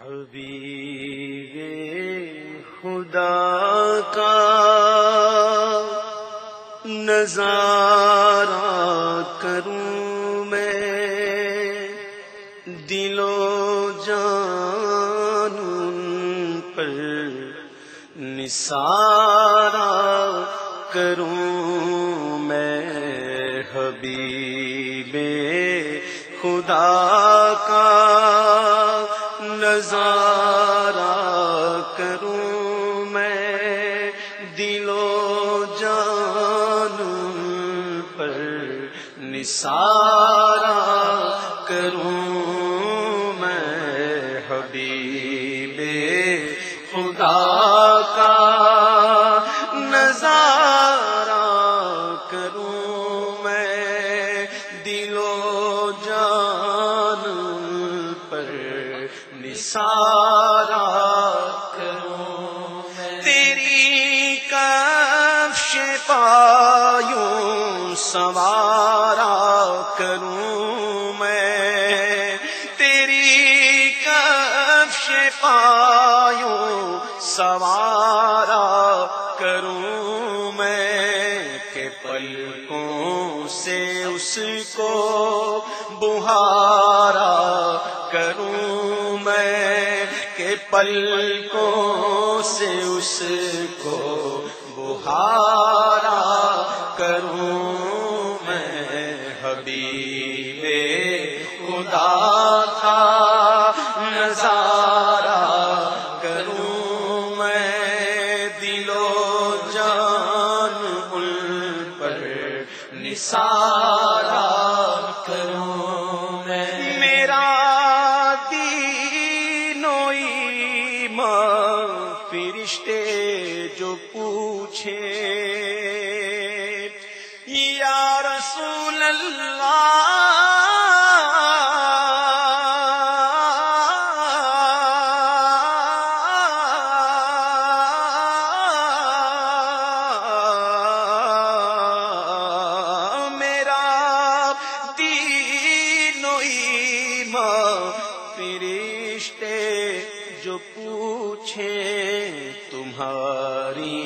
حبیب خدا کا نظارہ کروں میں دلو جان پر نثارا کروں نظارہ کروں میں دلو جان پر نثار کروں میں تیری کفش پایوں سوارا کروں میں کہ پلکوں سے اس کو بہارا کروں میں کہ پلکوں سے اس کو بہارا نثارا پوچھے تمہاری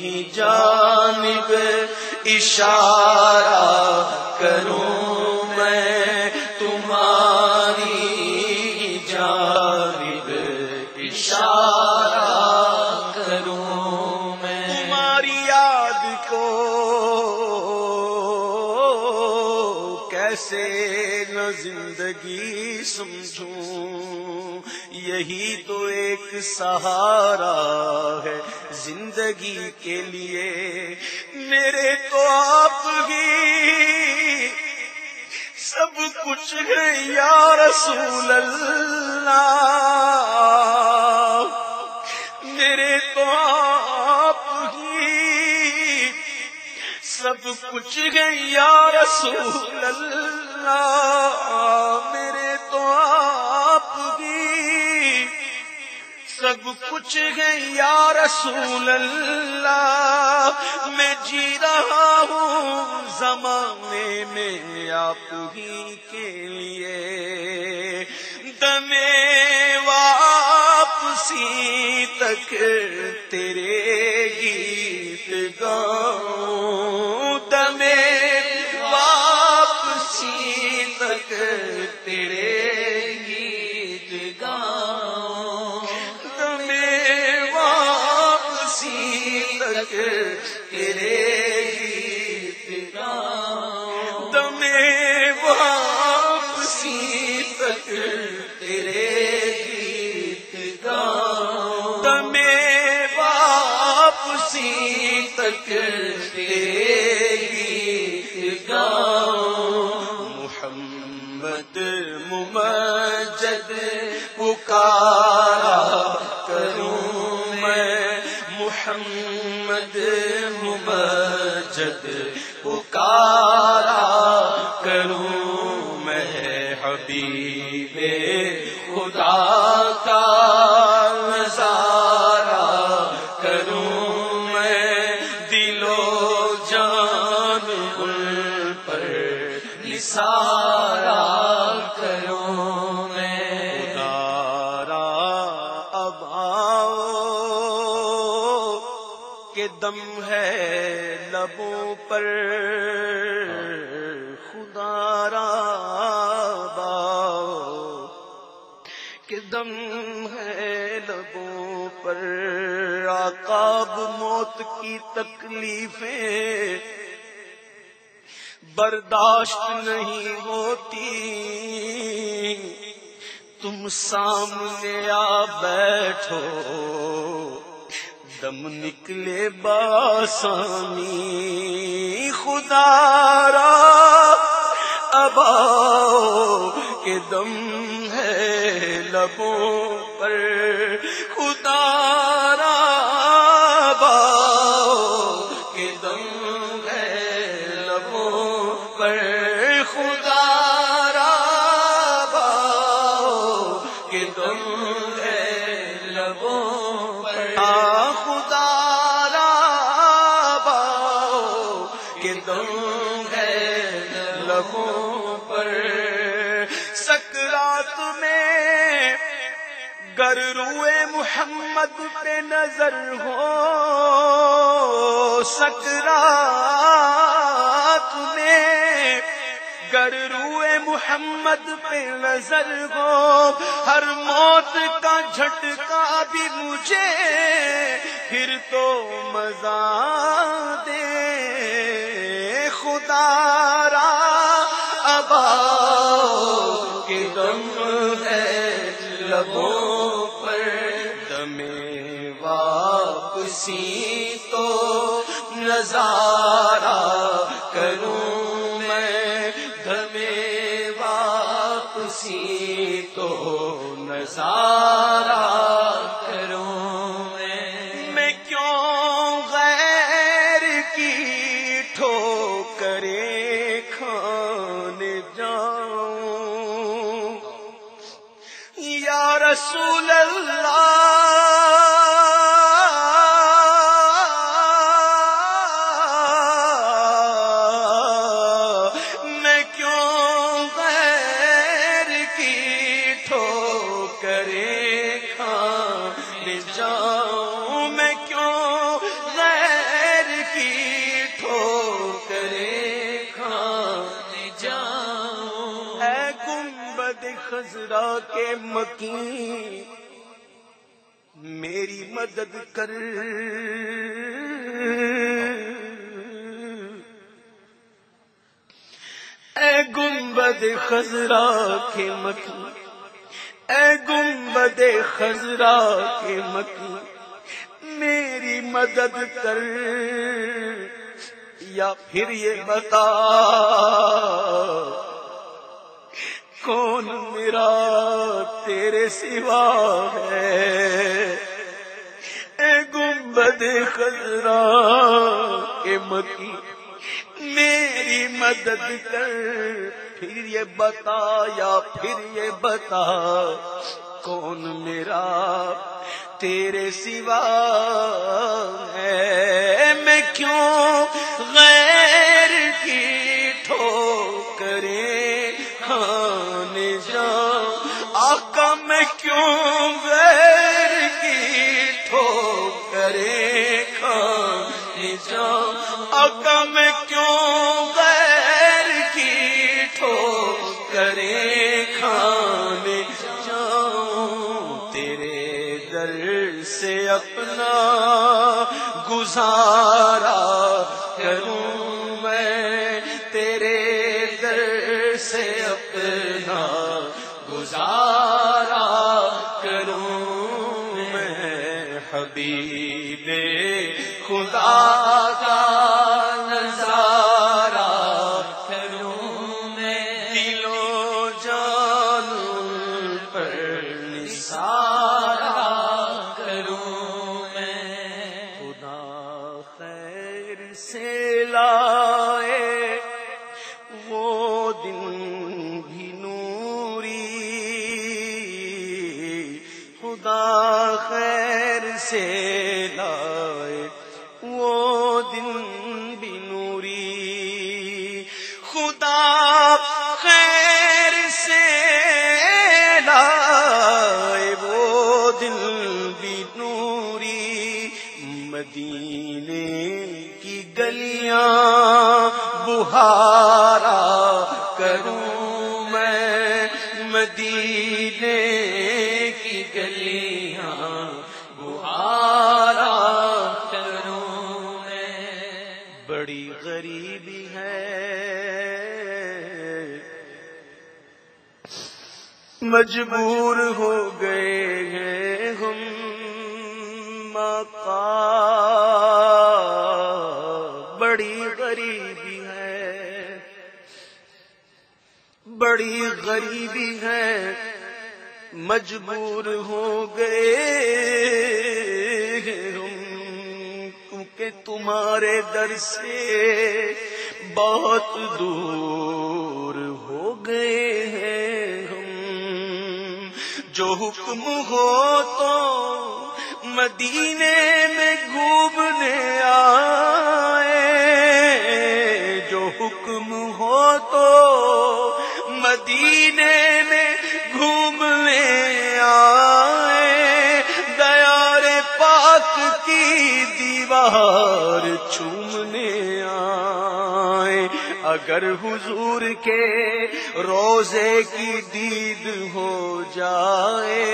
ہی جانب اشارہ کروں۔ یہی تو ایک سہارا ہے زندگی کے لیے۔ میرے تو آپ ہی سب کچھ ہے یا رسول اللہ۔ میرے تو آپ ہی سب کچھ ہے یا رسول اللہ۔ میرے تو آپ ہی سب کچھ ہے یا رسول اللہ۔ میں جی رہا ہوں زمانے میں آپ ہی کے لیے۔ دمے واپسی تک تیرے واپسی تک تیرے گیت گا تمہیں واپسی تک پر۔ خدا را کہ دم ہے لبوں پر۔ آقاب موت کی تکلیفیں۔ برداشت نہیں ہوتی۔ تم سامنے آ بیٹھو۔ دم نکلے باسانی خدا را ابا کے دم ہے لبوں پر، خدا را ابا کے دم ہے لبوں پر، خدا را ابا کے دم ہے لبوں گر روئے محمد پہ نظر ہو سکرات میں گر روئے محمد پہ نظر ہو، ہر موت کا جھٹکا بھی مجھے پھر تو مزہ دے۔ خدا را ابا کے دم ہے لبوں واپسی تو نظارہ کروں میں؟ دمے واپسی تو نظارہ کروں میں؟ میں کیوں غیر کی ٹھوکرے کھانے جاؤں؟ یا رسول اللہ خزرا کے مکین میری مدد کر۔ اے گنبد خزرا کے مکی، اے گنبد خزرا کے مکی، میری مدد کر۔ یا پھر یہ بتا۔ کون میرا تیرے سوا ہے؟ اے گنبد خزرا کے مکی، میری مدد کر۔ پھر یہ بتا یا پھر یہ بتا، کون میرا تیرے سوا ہے؟ میں کیوں غیر کی ٹھوکرے کھانے جاؤں آقا میں ہاں، کیوں غیر کی ٹھوکرے کھانے جاؤں آقا میں کیوں غیر کی ٹھوکرے کھانے جاؤں تیرے در سے اپنا گزارا کروں۔ مجبور ہو گئے ہیں ہم مقا بڑی غریبی ہے، بڑی غریبی ہے، مجبور ہو گئے ہم۔ کیونکہ تمہارے در سے بہت دور حکم ہو تو مدینے میں گھومنے آئے۔ جو حکم ہو تو مدینے میں گھومنے آئے۔ دیار پاک کی دیوار چومنے آئے۔ اگر حضور کے روزے کی دید ہو جائے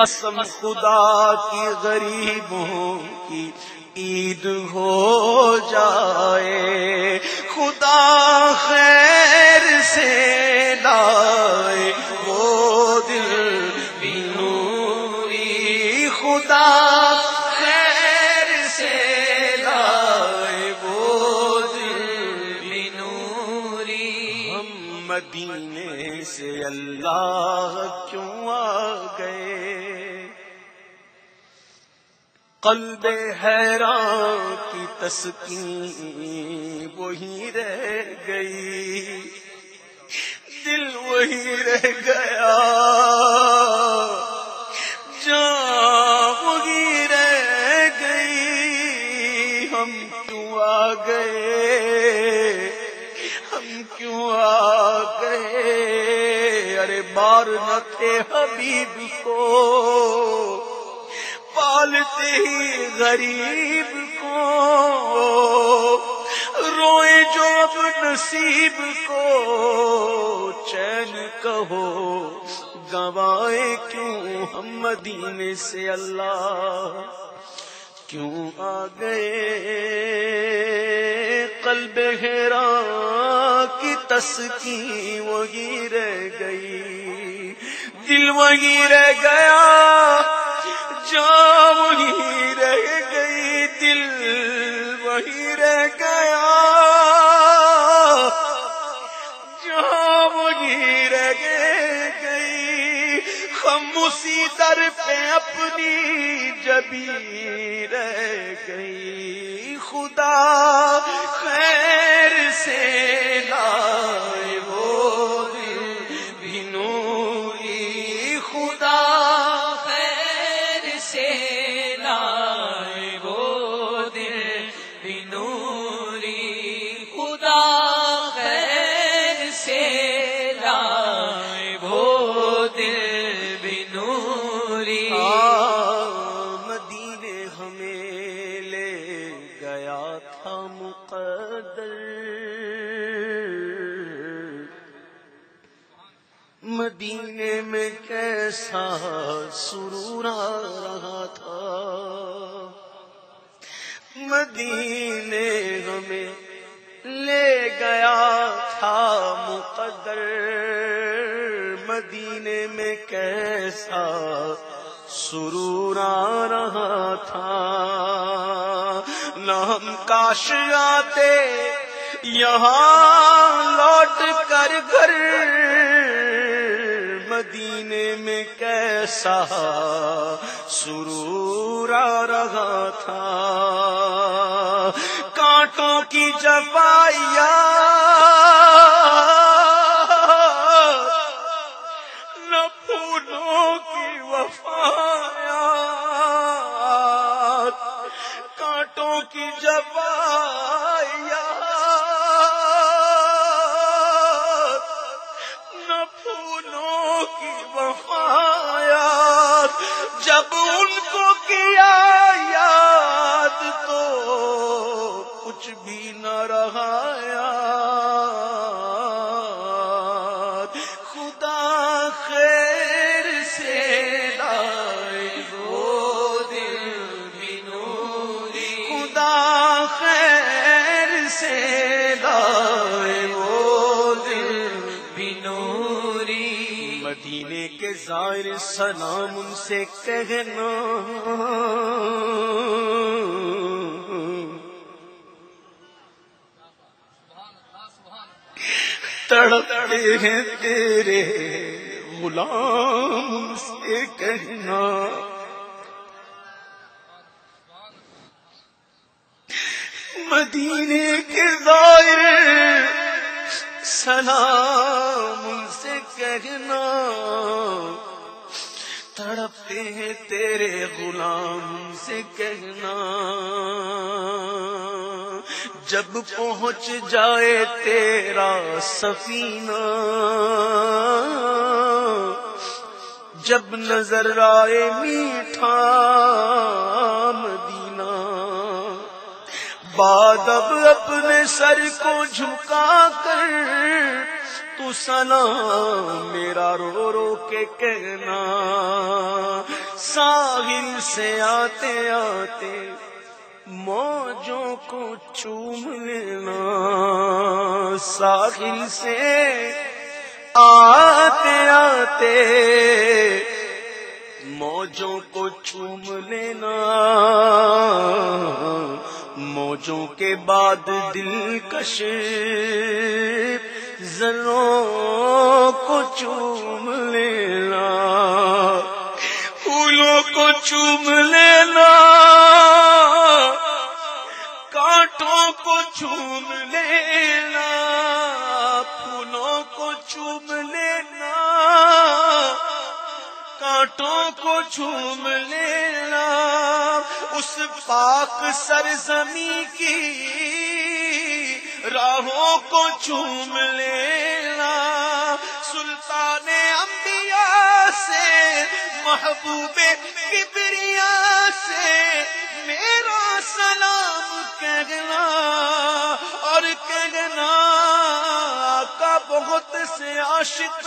قسم خدا کی غریبوں کی عید ہو جائے۔ خدا خیر سے لائے۔ قلب حیران کی تسکین وہی رہ گئی۔ دل وہی رہ گیا۔ جان وہی رہ گئی۔ ہم کیوں آ گئے؟ ہم کیوں آ گئے؟ ارے بار نہ تھے حبیب کو۔ پالتے ہی غریب کو۔ روئے جو اب نصیب کو۔ چین کہو گوائے کیوں ہم مدینے سے اللہ کیوں آ گئے؟ قلب حیران کی تسکی وہی رہ گئی۔ دل وہی رہ گیا۔ جا وہی رہ گئی دل، وہی رہ گیا۔ جا وہی رہ گئی، ہم اسی در پہ اپنی جبی رہ گئی۔ خدا خیر سے لائے مقدر مدینے میں کیسا سرور آ رہا تھا۔ مدینے ہمیں لے گیا تھا مقدر۔ مدینے میں کیسا سرور آ رہا تھا۔ نہ ہم کاش آتے، یہاں لوٹ کر گھر۔ مدینے میں کیسا سرور آ رہا تھا۔ کانٹوں کی جبائیا بتوں کی جب نہ پھولوں کی وفایا جب ان کو کیا یاد تو ظاہر سلام ان سے کہنا۔ تڑپتے ہیں تیرے غلام سے کہنا۔ مدینے کے ظاہر سلام ان سے کہنا، تڑپتے ہیں تیرے غلام سے کہنا۔ جب پہنچ جائے تیرا سفینہ، جب نظر آئے میٹھا مدینہ۔ بعد اب سر کو جھکا کر تو سلام، میرا رو رو کے کہنا۔ ساحل سے آتے آتے موجوں کو چوم لینا۔ ساحل سے آتے آتے موجوں کو چوم لینا۔ موجوں کے بعد دل کش زروں کو چوم لینا۔ پھولوں کو چوم لینا۔ کانٹوں کو چوم لینا۔ پھولوں کو چوم لینا۔ کانٹوں کو چوم لینا پاک سرزمی کی راہوں کو چوم لینا۔ سلطان انبیاء سے، محبوب کبریا سے میرا سلام کہنا اور کہنا کا بہت سے عاشق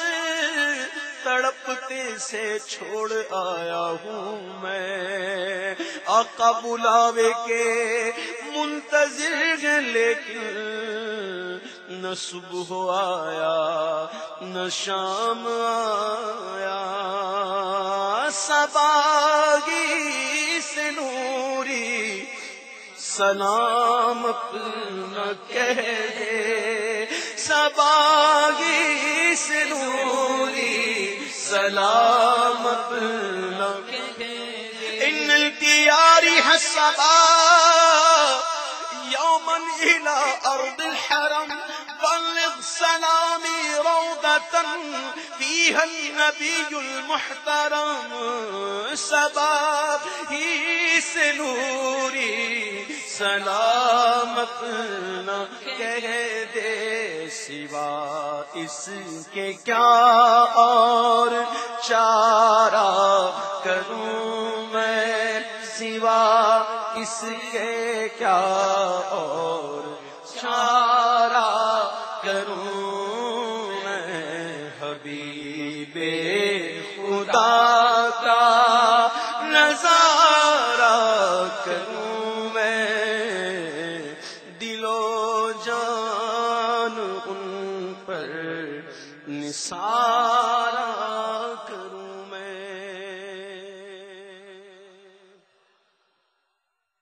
تڑپتے سے چھوڑ آیا ہوں میں۔ آقا بلاوے کے منتظر ہیں لیکن نہ صبح آیا، نہ شام آیا۔ سباگی سے نوری، سلام اپنا کہہ دے۔ سباگی سے نوری۔ سلام اپنا ان التیاری حسبا یومن الى ارض الحرم۔ بلغ سلامي روضة فيها النبي المحترم سباب ہی سے نوری سلام اپنا کہہ دے سوا اس کے کیا اور چارہ کروں میں سوا اس کے کیا اور چارہ